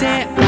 せ